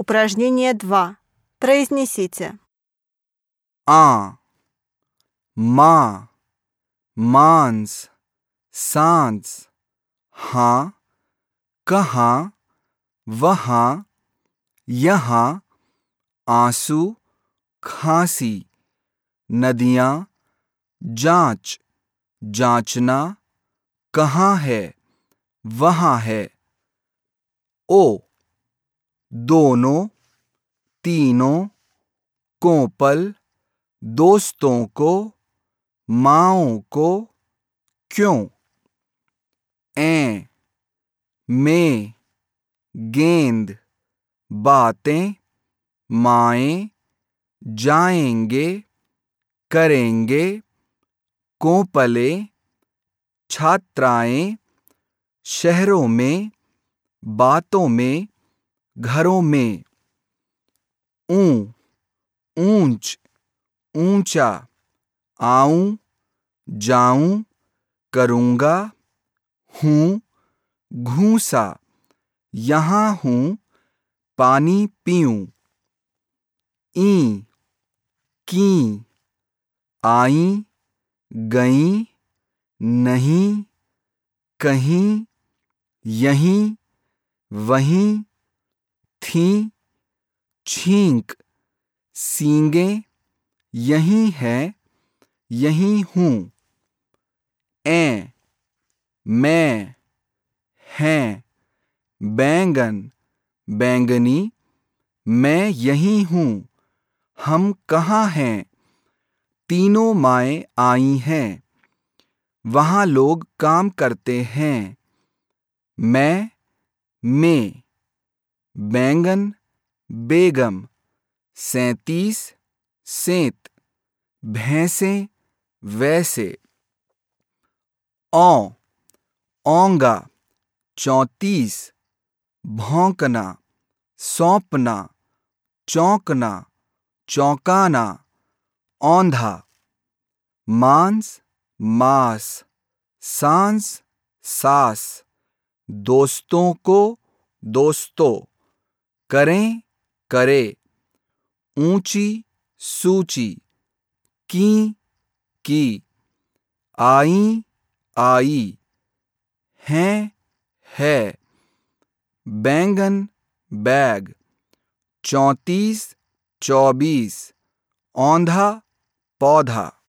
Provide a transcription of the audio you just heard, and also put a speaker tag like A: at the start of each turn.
A: Упражнение 2. Произнесите.
B: आ माँ मांस सांस हाँ कहाँ वहाँ यहाँ आंसू खांसी नदियाँ जांच जांचना कहाँ है वहाँ है ओ दोनों, तीनों, कोपल, दोस्तों को, माओ को, क्यों? ए में, गेंद, बातें, माएँ, जाएँगे, करेंगे, कोपले, छात्राएँ, शहरों में, बातों में घरों में। ऊं, ऊंच, ऊँचा, आऊँ, जाऊँ, करूँगा, हूँ, घूसा, यहाँ हूँ, पानी पीऊं। ई, की, आई, गई, नहीं, कहीं, यहीं, वहीं थी, छींक, सींगे, यहीं है, यहीं हूँ। ए मैं, हैं, बैंगन, बैंगनी, मैं यहीं हूँ, हम कहाँ हैं? तीनों माएँ आई हैं, वहाँ लोग काम करते हैं, मैं, में। बैंगन, बेगम, सैतीस, सेंत, भैंसे, वैसे। औ ओंगा चौंतीस, भौंकना, सौंपना, चौंकना, चौंकाना। औंधा, मांस, मास, सांस, सास। दोस्तों को दोस्तों। करें, करे। ऊँची, सूची। की की। आई आई। हैं, है। बैंगन, बैग। चौंतीस, चौबीस। औंधा, पौधा।